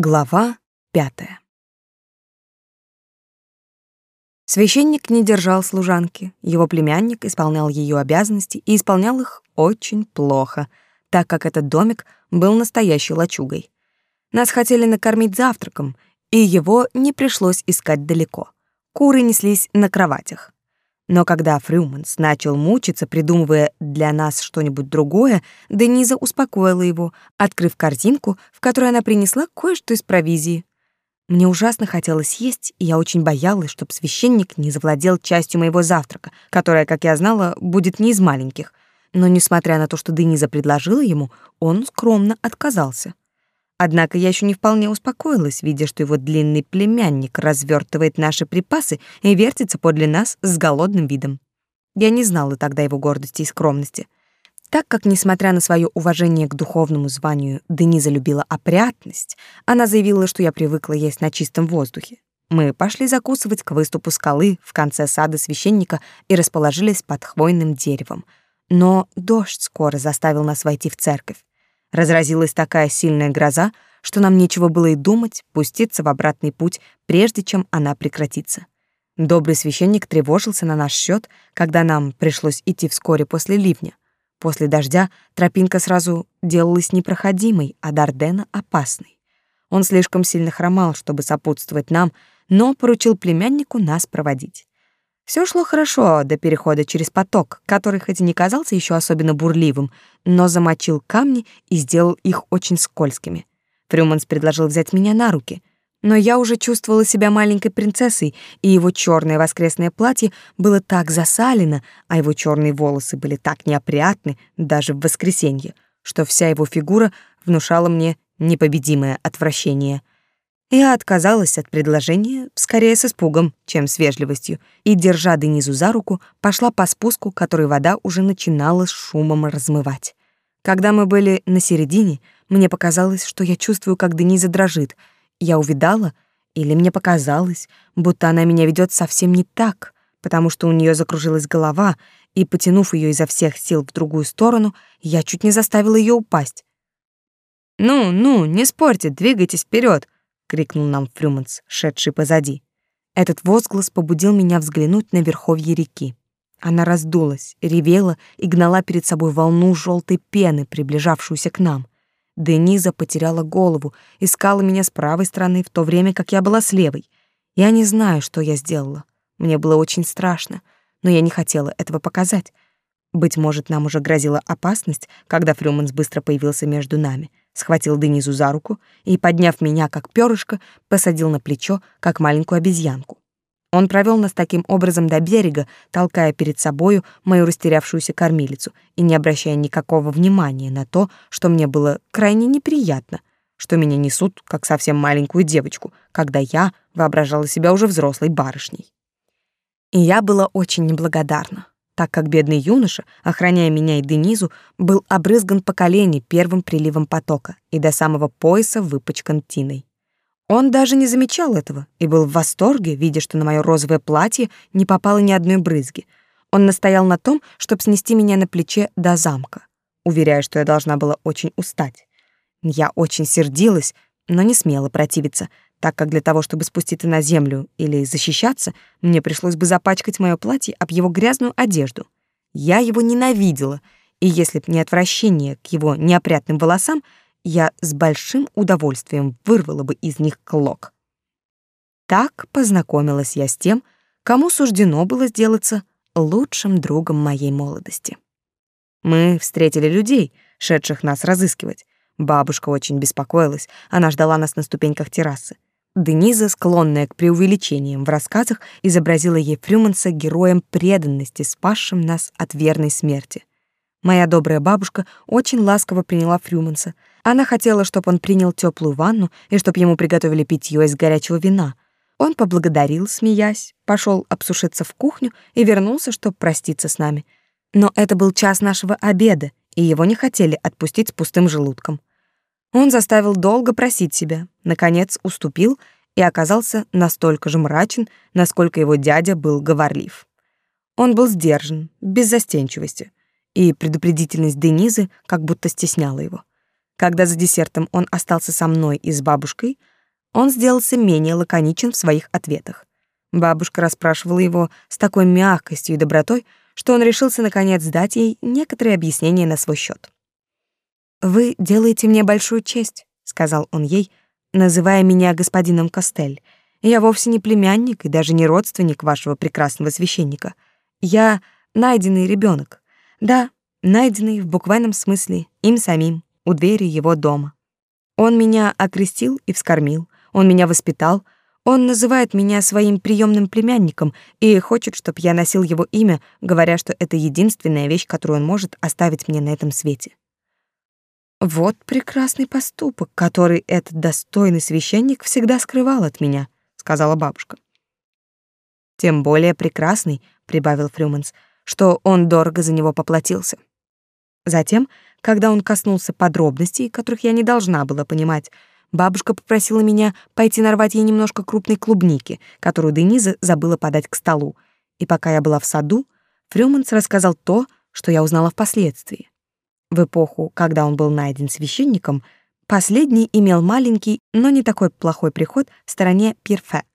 Глава пятая. Священник не держал служанки, его племянник исполнял ее обязанности и исполнял их очень плохо, так как этот домик был настоящей лачугой. Нас хотели накормить завтраком, и его не пришлось искать далеко. Куры неслись на кроватях. Но когда Фрюманс начал мучиться, придумывая для нас что-нибудь другое, Дениза успокоила его, открыв корзинку, в которой она принесла кое-что из провизии. Мне ужасно хотелось есть, и я очень боялась, чтобы священник не завладел частью моего завтрака, которая, как я знала, будет не из маленьких. Но, несмотря на то, что Дениза предложила ему, он скромно отказался. Однако я еще не вполне успокоилась, видя, что его длинный племянник развертывает наши припасы и вертится подле нас с голодным видом. Я не знала тогда его гордости и скромности. Так как, несмотря на свое уважение к духовному званию, Дениза любила опрятность, она заявила, что я привыкла есть на чистом воздухе. Мы пошли закусывать к выступу скалы в конце сада священника и расположились под хвойным деревом. Но дождь скоро заставил нас войти в церковь. Разразилась такая сильная гроза, что нам нечего было и думать пуститься в обратный путь, прежде чем она прекратится. Добрый священник тревожился на наш счет, когда нам пришлось идти вскоре после ливня. После дождя тропинка сразу делалась непроходимой, а Дардена — опасной. Он слишком сильно хромал, чтобы сопутствовать нам, но поручил племяннику нас проводить. Все шло хорошо до перехода через поток, который хоть и не казался еще особенно бурливым, но замочил камни и сделал их очень скользкими. Фрюманс предложил взять меня на руки, но я уже чувствовала себя маленькой принцессой, и его черное воскресное платье было так засалено, а его черные волосы были так неопрятны даже в воскресенье, что вся его фигура внушала мне непобедимое отвращение — я отказалась от предложения, скорее с испугом, чем с вежливостью, и, держа Денизу за руку, пошла по спуску, который вода уже начинала с шумом размывать. Когда мы были на середине, мне показалось, что я чувствую, как Дениза дрожит. Я увидала, или мне показалось, будто она меня ведет совсем не так, потому что у нее закружилась голова, и, потянув ее изо всех сил в другую сторону, я чуть не заставила ее упасть. «Ну, ну, не спорьте, двигайтесь вперед, крикнул нам Фрюманс, шедший позади. Этот возглас побудил меня взглянуть на верховье реки. Она раздулась, ревела и гнала перед собой волну желтой пены, приближавшуюся к нам. Дениза потеряла голову, искала меня с правой стороны, в то время как я была с левой. Я не знаю, что я сделала. Мне было очень страшно, но я не хотела этого показать. Быть может, нам уже грозила опасность, когда Фрюманс быстро появился между нами схватил Денизу за руку и, подняв меня как перышко, посадил на плечо, как маленькую обезьянку. Он провел нас таким образом до берега, толкая перед собою мою растерявшуюся кормилицу и не обращая никакого внимания на то, что мне было крайне неприятно, что меня несут как совсем маленькую девочку, когда я воображала себя уже взрослой барышней. И я была очень неблагодарна так как бедный юноша, охраняя меня и Денизу, был обрызган по колени первым приливом потока и до самого пояса выпачкан тиной. Он даже не замечал этого и был в восторге, видя, что на мое розовое платье не попало ни одной брызги. Он настоял на том, чтобы снести меня на плече до замка, уверяя, что я должна была очень устать. Я очень сердилась, но не смела противиться, так как для того, чтобы спуститься на землю или защищаться, мне пришлось бы запачкать мое платье об его грязную одежду. Я его ненавидела, и если б не отвращение к его неопрятным волосам, я с большим удовольствием вырвала бы из них клок. Так познакомилась я с тем, кому суждено было сделаться лучшим другом моей молодости. Мы встретили людей, шедших нас разыскивать. Бабушка очень беспокоилась, она ждала нас на ступеньках террасы. Дениза, склонная к преувеличениям в рассказах, изобразила ей Фрюманса героем преданности, спасшим нас от верной смерти. Моя добрая бабушка очень ласково приняла Фрюманса. Она хотела, чтобы он принял теплую ванну и чтобы ему приготовили питье из горячего вина. Он поблагодарил, смеясь, пошел обсушиться в кухню и вернулся, чтобы проститься с нами. Но это был час нашего обеда, и его не хотели отпустить с пустым желудком. Он заставил долго просить себя, наконец уступил и оказался настолько же мрачен, насколько его дядя был говорлив. Он был сдержан, без застенчивости, и предупредительность Денизы как будто стесняла его. Когда за десертом он остался со мной и с бабушкой, он сделался менее лаконичен в своих ответах. Бабушка расспрашивала его с такой мягкостью и добротой, что он решился наконец дать ей некоторые объяснения на свой счет. «Вы делаете мне большую честь», — сказал он ей, называя меня господином Костель. «Я вовсе не племянник и даже не родственник вашего прекрасного священника. Я найденный ребенок. Да, найденный в буквальном смысле им самим у двери его дома. Он меня окрестил и вскормил, он меня воспитал, он называет меня своим приемным племянником и хочет, чтобы я носил его имя, говоря, что это единственная вещь, которую он может оставить мне на этом свете. Вот прекрасный поступок, который этот достойный священник всегда скрывал от меня, сказала бабушка. Тем более прекрасный, прибавил Фрюманс, что он дорого за него поплатился. Затем, когда он коснулся подробностей, которых я не должна была понимать, бабушка попросила меня пойти нарвать ей немножко крупной клубники, которую Дениза забыла подать к столу. И пока я была в саду, Фрюманс рассказал то, что я узнала впоследствии. В эпоху, когда он был найден священником, последний имел маленький, но не такой плохой приход в стороне Пирфе —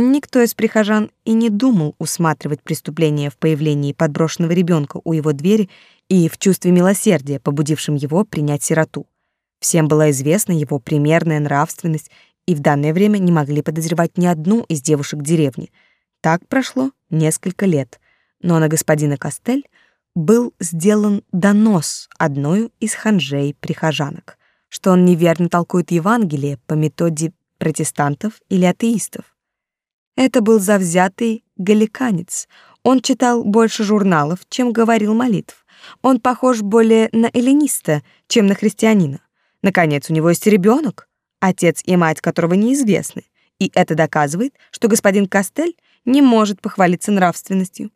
Никто из прихожан и не думал усматривать преступление в появлении подброшенного ребенка у его двери и в чувстве милосердия, побудившем его принять сироту. Всем была известна его примерная нравственность, и в данное время не могли подозревать ни одну из девушек деревни. Так прошло несколько лет, но на господина Костель был сделан донос одной из ханжей-прихожанок, что он неверно толкует Евангелие по методе протестантов или атеистов. Это был завзятый галиканец. Он читал больше журналов, чем говорил молитв. Он похож более на эллиниста, чем на христианина. Наконец, у него есть ребенок, отец и мать которого неизвестны, и это доказывает, что господин Кастель не может похвалиться нравственностью.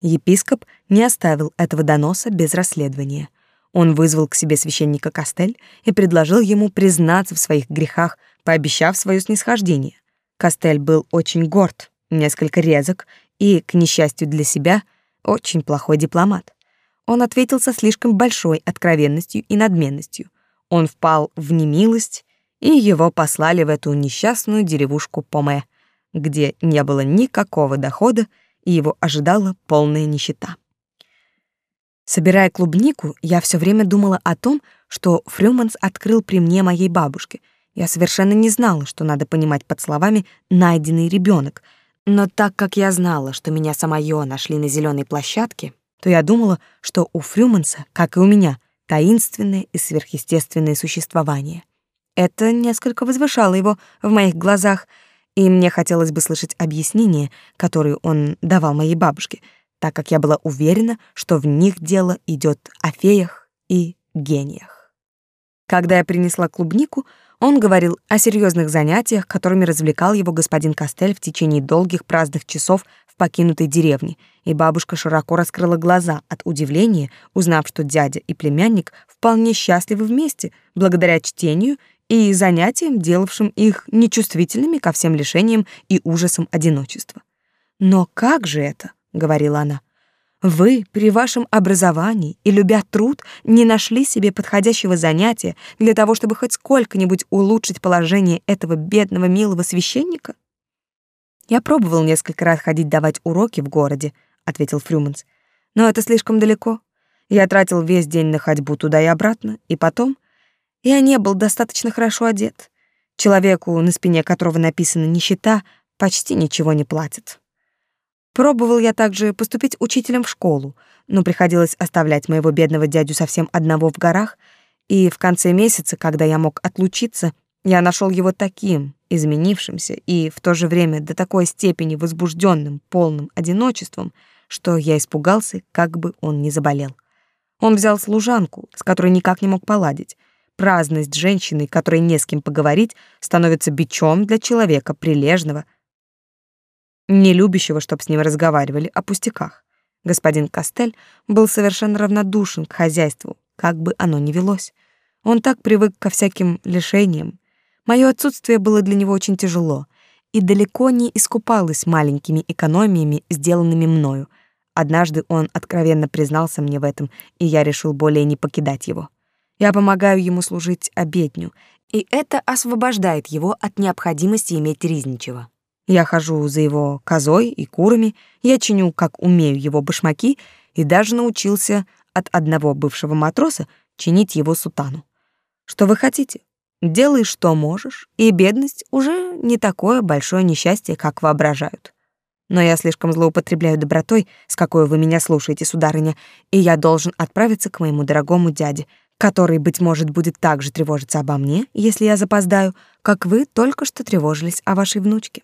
Епископ не оставил этого доноса без расследования. Он вызвал к себе священника Кастель и предложил ему признаться в своих грехах, пообещав свое снисхождение. Костель был очень горд, несколько резок и, к несчастью для себя, очень плохой дипломат. Он ответил со слишком большой откровенностью и надменностью. Он впал в немилость, и его послали в эту несчастную деревушку Поме, где не было никакого дохода, и его ожидала полная нищета. Собирая клубнику, я все время думала о том, что Фрюманс открыл при мне моей бабушке — я совершенно не знала, что надо понимать под словами «найденный ребенок», но так как я знала, что меня самое нашли на зеленой площадке, то я думала, что у Фрюманса, как и у меня, таинственное и сверхъестественное существование. Это несколько возвышало его в моих глазах, и мне хотелось бы слышать объяснения, которые он давал моей бабушке, так как я была уверена, что в них дело идет о феях и гениях. Когда я принесла клубнику, он говорил о серьезных занятиях, которыми развлекал его господин Костель в течение долгих праздных часов в покинутой деревне, и бабушка широко раскрыла глаза от удивления, узнав, что дядя и племянник вполне счастливы вместе, благодаря чтению и занятиям, делавшим их нечувствительными ко всем лишениям и ужасам одиночества. «Но как же это?» — говорила она. Вы при вашем образовании и любя труд не нашли себе подходящего занятия для того, чтобы хоть сколько-нибудь улучшить положение этого бедного милого священника? Я пробовал несколько раз ходить давать уроки в городе, ответил Фрюманс. Но это слишком далеко. Я тратил весь день на ходьбу туда и обратно, и потом я не был достаточно хорошо одет. Человеку, на спине которого написано нищета, почти ничего не платят. Пробовал я также поступить учителем в школу, но приходилось оставлять моего бедного дядю совсем одного в горах, и в конце месяца, когда я мог отлучиться, я нашел его таким, изменившимся и в то же время до такой степени возбужденным, полным одиночеством, что я испугался, как бы он не заболел. Он взял служанку, с которой никак не мог поладить. Праздность женщины, которой не с кем поговорить, становится бичом для человека прилежного, не любящего, чтоб с ним разговаривали о пустяках. Господин Костель был совершенно равнодушен к хозяйству, как бы оно ни велось. Он так привык ко всяким лишениям. Мое отсутствие было для него очень тяжело и далеко не искупалось маленькими экономиями, сделанными мною. Однажды он откровенно признался мне в этом, и я решил более не покидать его. Я помогаю ему служить обедню, и это освобождает его от необходимости иметь ризничего. Я хожу за его козой и курами, я чиню, как умею, его башмаки и даже научился от одного бывшего матроса чинить его сутану. Что вы хотите? Делай, что можешь, и бедность уже не такое большое несчастье, как воображают. Но я слишком злоупотребляю добротой, с какой вы меня слушаете, сударыня, и я должен отправиться к моему дорогому дяде, который, быть может, будет так же тревожиться обо мне, если я запоздаю, как вы только что тревожились о вашей внучке.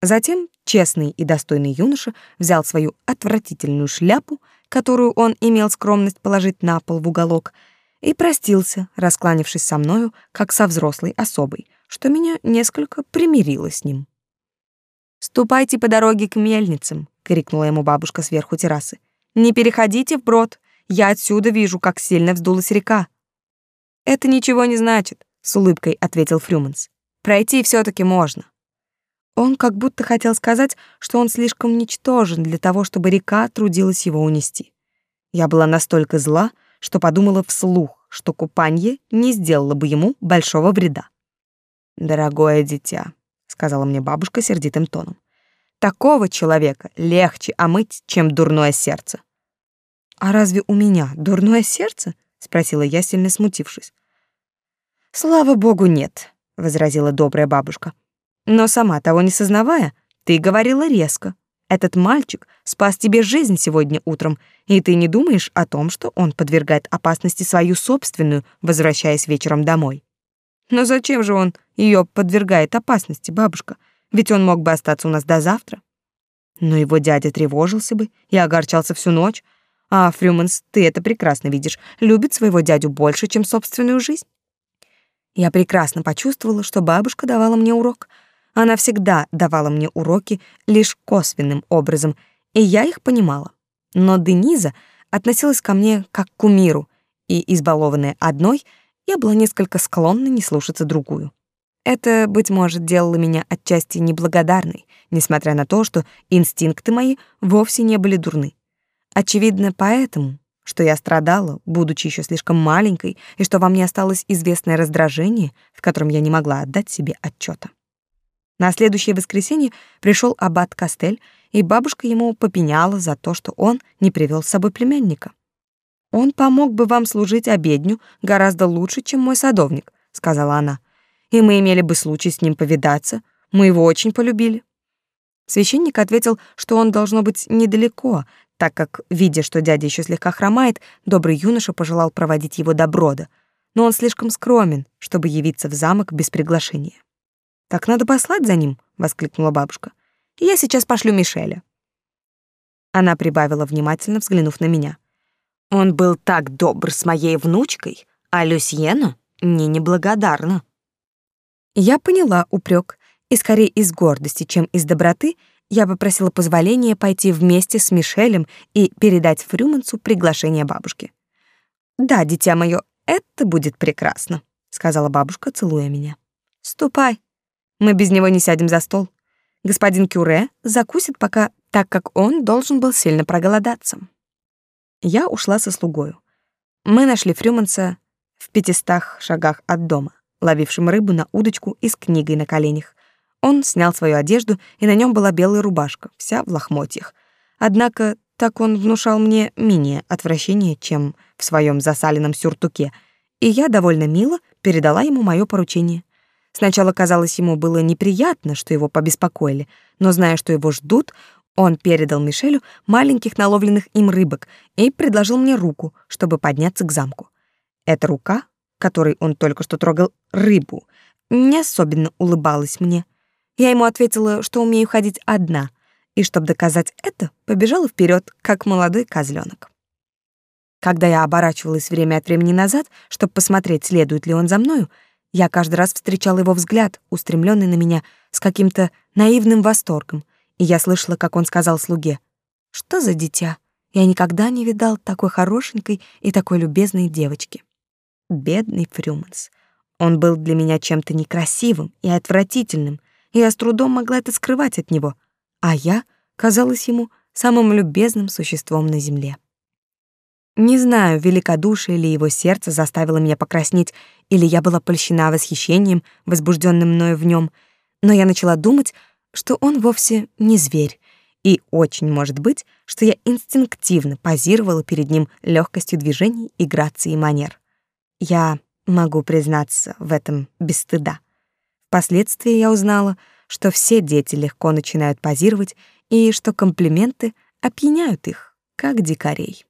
Затем честный и достойный юноша взял свою отвратительную шляпу, которую он имел скромность положить на пол в уголок, и простился, раскланившись со мною, как со взрослой особой, что меня несколько примирило с ним. «Ступайте по дороге к мельницам», — крикнула ему бабушка сверху террасы. «Не переходите вброд, я отсюда вижу, как сильно вздулась река». «Это ничего не значит», — с улыбкой ответил Фрюманс. «Пройти все таки можно». Он как будто хотел сказать, что он слишком ничтожен для того, чтобы река трудилась его унести. Я была настолько зла, что подумала вслух, что купанье не сделало бы ему большого вреда. «Дорогое дитя», — сказала мне бабушка сердитым тоном, «такого человека легче омыть, чем дурное сердце». «А разве у меня дурное сердце?» — спросила я, сильно смутившись. «Слава богу, нет», — возразила добрая бабушка. «Но сама того не сознавая, ты говорила резко. Этот мальчик спас тебе жизнь сегодня утром, и ты не думаешь о том, что он подвергает опасности свою собственную, возвращаясь вечером домой. Но зачем же он ее подвергает опасности, бабушка? Ведь он мог бы остаться у нас до завтра. Но его дядя тревожился бы и огорчался всю ночь. А Фрюманс, ты это прекрасно видишь, любит своего дядю больше, чем собственную жизнь. Я прекрасно почувствовала, что бабушка давала мне урок — она всегда давала мне уроки лишь косвенным образом, и я их понимала. Но Дениза относилась ко мне как к кумиру, и, избалованная одной, я была несколько склонна не слушаться другую. Это, быть может, делало меня отчасти неблагодарной, несмотря на то, что инстинкты мои вовсе не были дурны. Очевидно, поэтому, что я страдала, будучи еще слишком маленькой, и что во мне осталось известное раздражение, в котором я не могла отдать себе отчета. На следующее воскресенье пришел аббат Кастель, и бабушка ему попеняла за то, что он не привел с собой племянника. «Он помог бы вам служить обедню гораздо лучше, чем мой садовник», — сказала она. «И мы имели бы случай с ним повидаться. Мы его очень полюбили». Священник ответил, что он должно быть недалеко, так как, видя, что дядя еще слегка хромает, добрый юноша пожелал проводить его до брода, но он слишком скромен, чтобы явиться в замок без приглашения. Так надо послать за ним, воскликнула бабушка. Я сейчас пошлю Мишеля. Она прибавила, внимательно взглянув на меня. Он был так добр с моей внучкой, а Люсьена не неблагодарна. Я поняла упрек, и скорее из гордости, чем из доброты, я попросила позволения пойти вместе с Мишелем и передать Фрюмансу приглашение бабушки. «Да, дитя мое, это будет прекрасно», — сказала бабушка, целуя меня. «Ступай, мы без него не сядем за стол. Господин Кюре закусит пока, так как он должен был сильно проголодаться. Я ушла со слугою. Мы нашли Фрюманса в пятистах шагах от дома, ловившим рыбу на удочку и с книгой на коленях. Он снял свою одежду, и на нем была белая рубашка, вся в лохмотьях. Однако так он внушал мне менее отвращение, чем в своем засаленном сюртуке, и я довольно мило передала ему мое поручение — Сначала казалось ему было неприятно, что его побеспокоили, но зная, что его ждут, он передал Мишелю маленьких наловленных им рыбок и предложил мне руку, чтобы подняться к замку. Эта рука, которой он только что трогал рыбу, не особенно улыбалась мне. Я ему ответила, что умею ходить одна, и чтобы доказать это, побежала вперед, как молодой козленок. Когда я оборачивалась время от времени назад, чтобы посмотреть, следует ли он за мною, я каждый раз встречала его взгляд, устремленный на меня с каким-то наивным восторгом, и я слышала, как он сказал слуге, «Что за дитя? Я никогда не видал такой хорошенькой и такой любезной девочки». Бедный Фрюманс. Он был для меня чем-то некрасивым и отвратительным, я с трудом могла это скрывать от него, а я казалась ему самым любезным существом на земле. Не знаю, великодушие ли его сердце заставило меня покраснеть, или я была польщена восхищением, возбужденным мною в нем, но я начала думать, что он вовсе не зверь, и очень может быть, что я инстинктивно позировала перед ним легкостью движений и грацией манер. Я могу признаться в этом без стыда. Впоследствии я узнала, что все дети легко начинают позировать и что комплименты опьяняют их, как дикарей.